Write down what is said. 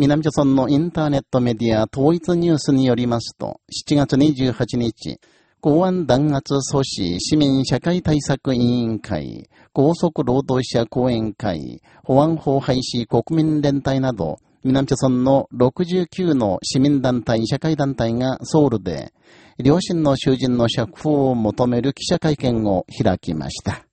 南朝村のインターネットメディア統一ニュースによりますと、7月28日、公安弾圧阻止市民社会対策委員会、高速労働者講演会、保安法廃止国民連帯など、南朝村の69の市民団体、社会団体がソウルで、両親の囚人の釈放を求める記者会見を開きました。